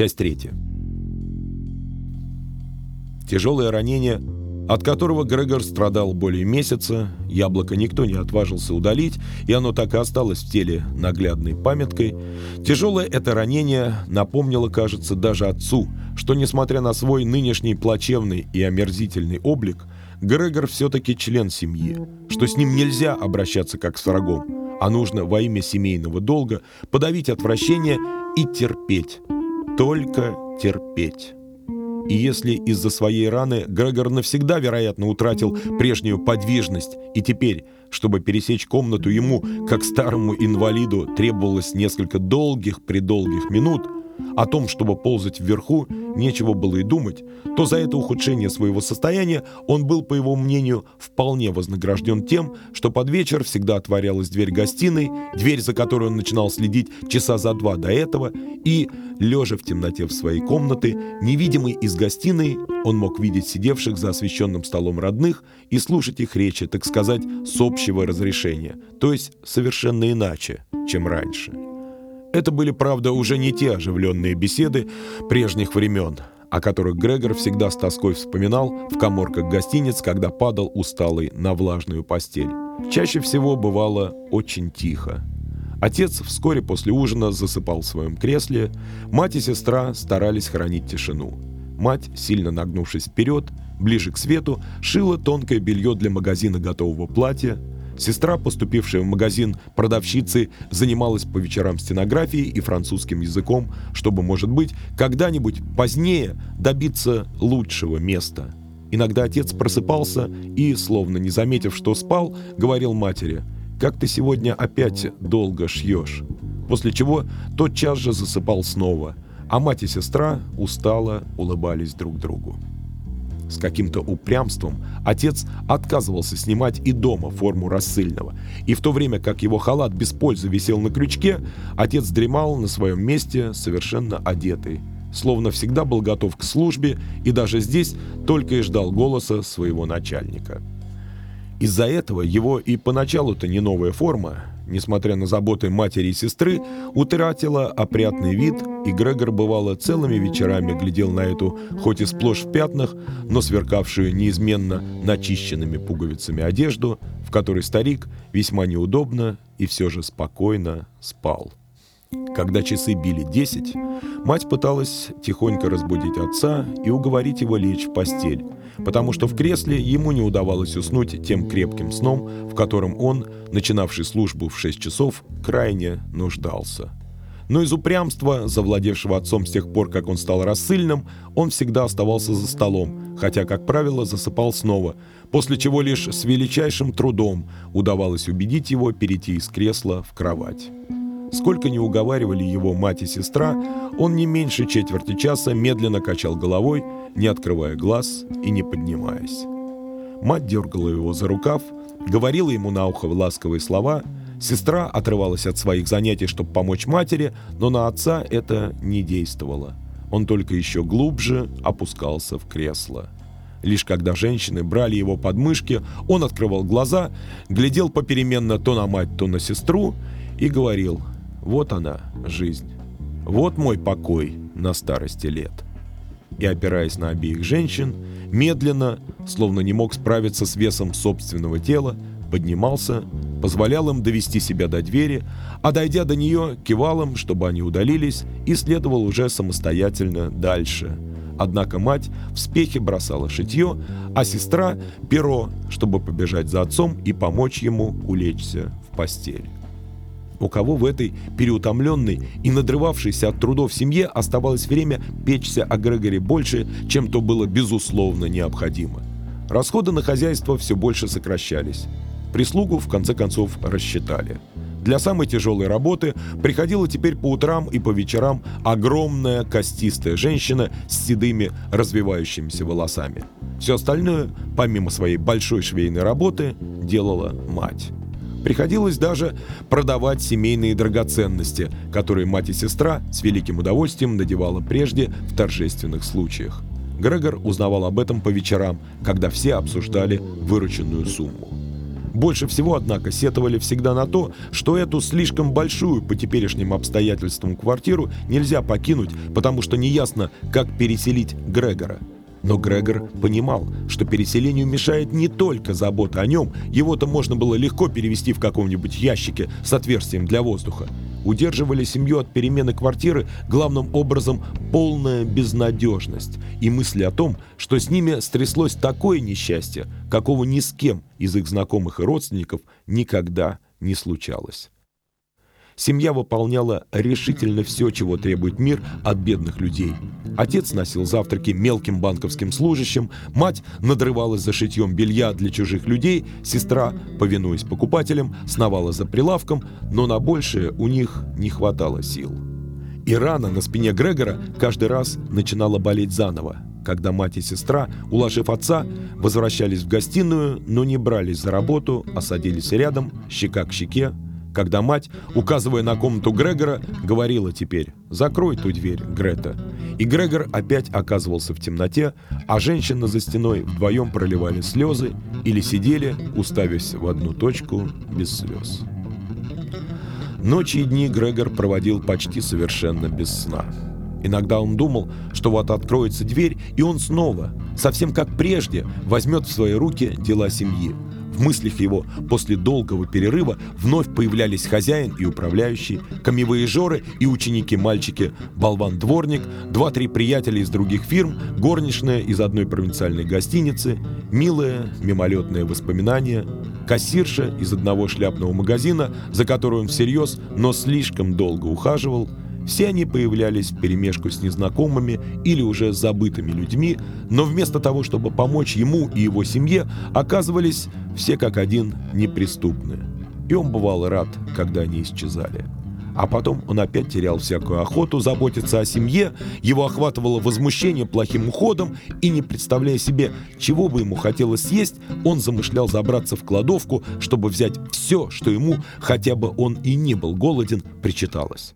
Часть третья. Тяжелое ранение, от которого Грегор страдал более месяца, яблоко никто не отважился удалить, и оно так и осталось в теле наглядной памяткой. Тяжелое это ранение напомнило, кажется, даже отцу, что, несмотря на свой нынешний плачевный и омерзительный облик, Грегор все-таки член семьи, что с ним нельзя обращаться как с врагом, а нужно во имя семейного долга подавить отвращение и терпеть. Только терпеть. И если из-за своей раны Грегор навсегда, вероятно, утратил прежнюю подвижность, и теперь, чтобы пересечь комнату ему, как старому инвалиду, требовалось несколько долгих-предолгих минут – о том, чтобы ползать вверху, нечего было и думать, то за это ухудшение своего состояния он был, по его мнению, вполне вознагражден тем, что под вечер всегда отворялась дверь гостиной, дверь, за которой он начинал следить часа за два до этого, и, лежа в темноте в своей комнаты, невидимый из гостиной, он мог видеть сидевших за освещенным столом родных и слушать их речи, так сказать, с общего разрешения, то есть совершенно иначе, чем раньше. Это были, правда, уже не те оживленные беседы прежних времен, о которых Грегор всегда с тоской вспоминал в коморках гостиниц, когда падал усталый на влажную постель. Чаще всего бывало очень тихо. Отец вскоре после ужина засыпал в своем кресле, мать и сестра старались хранить тишину. Мать, сильно нагнувшись вперед, ближе к свету, шила тонкое белье для магазина готового платья, Сестра, поступившая в магазин продавщицы, занималась по вечерам стенографией и французским языком, чтобы, может быть, когда-нибудь позднее добиться лучшего места. Иногда отец просыпался и, словно не заметив, что спал, говорил матери «Как ты сегодня опять долго шьешь?» После чего тотчас же засыпал снова, а мать и сестра устало улыбались друг другу. С каким-то упрямством отец отказывался снимать и дома форму рассыльного. И в то время как его халат без пользы висел на крючке, отец дремал на своем месте совершенно одетый. Словно всегда был готов к службе и даже здесь только и ждал голоса своего начальника. Из-за этого его и поначалу-то не новая форма, несмотря на заботы матери и сестры, утратила опрятный вид, и Грегор, бывало, целыми вечерами глядел на эту, хоть и сплошь в пятнах, но сверкавшую неизменно начищенными пуговицами одежду, в которой старик весьма неудобно и все же спокойно спал. Когда часы били десять, мать пыталась тихонько разбудить отца и уговорить его лечь в постель, потому что в кресле ему не удавалось уснуть тем крепким сном, в котором он, начинавший службу в 6 часов, крайне нуждался. Но из упрямства, завладевшего отцом с тех пор, как он стал рассыльным, он всегда оставался за столом, хотя, как правило, засыпал снова, после чего лишь с величайшим трудом удавалось убедить его перейти из кресла в кровать. Сколько не уговаривали его мать и сестра, он не меньше четверти часа медленно качал головой, не открывая глаз и не поднимаясь. Мать дергала его за рукав, говорила ему на ухо ласковые слова, сестра отрывалась от своих занятий, чтобы помочь матери, но на отца это не действовало. Он только еще глубже опускался в кресло. Лишь когда женщины брали его под мышки, он открывал глаза, глядел попеременно то на мать, то на сестру и говорил вот она, жизнь. Вот мой покой на старости лет. И опираясь на обеих женщин, медленно, словно не мог справиться с весом собственного тела, поднимался, позволял им довести себя до двери, а дойдя до нее, кивал им, чтобы они удалились, и следовал уже самостоятельно дальше. Однако мать в спехе бросала шитье, а сестра – перо, чтобы побежать за отцом и помочь ему улечься в постель. У кого в этой переутомленной и надрывавшейся от трудов семье оставалось время печься о Грегоре больше, чем то было безусловно необходимо. Расходы на хозяйство все больше сокращались. Прислугу, в конце концов, рассчитали. Для самой тяжелой работы приходила теперь по утрам и по вечерам огромная костистая женщина с седыми развивающимися волосами. Все остальное, помимо своей большой швейной работы, делала мать. Приходилось даже продавать семейные драгоценности, которые мать и сестра с великим удовольствием надевала прежде в торжественных случаях. Грегор узнавал об этом по вечерам, когда все обсуждали вырученную сумму. Больше всего, однако, сетовали всегда на то, что эту слишком большую по теперешним обстоятельствам квартиру нельзя покинуть, потому что неясно, как переселить Грегора. Но Грегор понимал, что переселению мешает не только забота о нем, его-то можно было легко перевести в каком-нибудь ящике с отверстием для воздуха. Удерживали семью от перемены квартиры главным образом полная безнадежность и мысли о том, что с ними стряслось такое несчастье, какого ни с кем из их знакомых и родственников никогда не случалось. Семья выполняла решительно все, чего требует мир от бедных людей. Отец носил завтраки мелким банковским служащим, мать надрывалась за шитьем белья для чужих людей, сестра, повинуясь покупателям, сновала за прилавком, но на большее у них не хватало сил. И рана на спине Грегора каждый раз начинала болеть заново, когда мать и сестра, уложив отца, возвращались в гостиную, но не брались за работу, а садились рядом, щека к щеке, когда мать, указывая на комнату Грегора, говорила теперь «Закрой ту дверь, Грета». И Грегор опять оказывался в темноте, а женщины за стеной вдвоем проливали слезы или сидели, уставясь в одну точку без слез. Ночи и дни Грегор проводил почти совершенно без сна. Иногда он думал, что вот откроется дверь, и он снова, совсем как прежде, возьмет в свои руки дела семьи – в мыслях его после долгого перерыва вновь появлялись хозяин и управляющий, камевые жоры и ученики-мальчики, болван-дворник, два-три приятеля из других фирм, горничная из одной провинциальной гостиницы, милые мимолетные воспоминания, кассирша из одного шляпного магазина, за которую он всерьез, но слишком долго ухаживал – все они появлялись в перемешку с незнакомыми или уже забытыми людьми, но вместо того, чтобы помочь ему и его семье, оказывались все как один неприступны. И он бывал рад, когда они исчезали. А потом он опять терял всякую охоту заботиться о семье, его охватывало возмущение плохим уходом, и не представляя себе, чего бы ему хотелось съесть, он замышлял забраться в кладовку, чтобы взять все, что ему, хотя бы он и не был голоден, причиталось.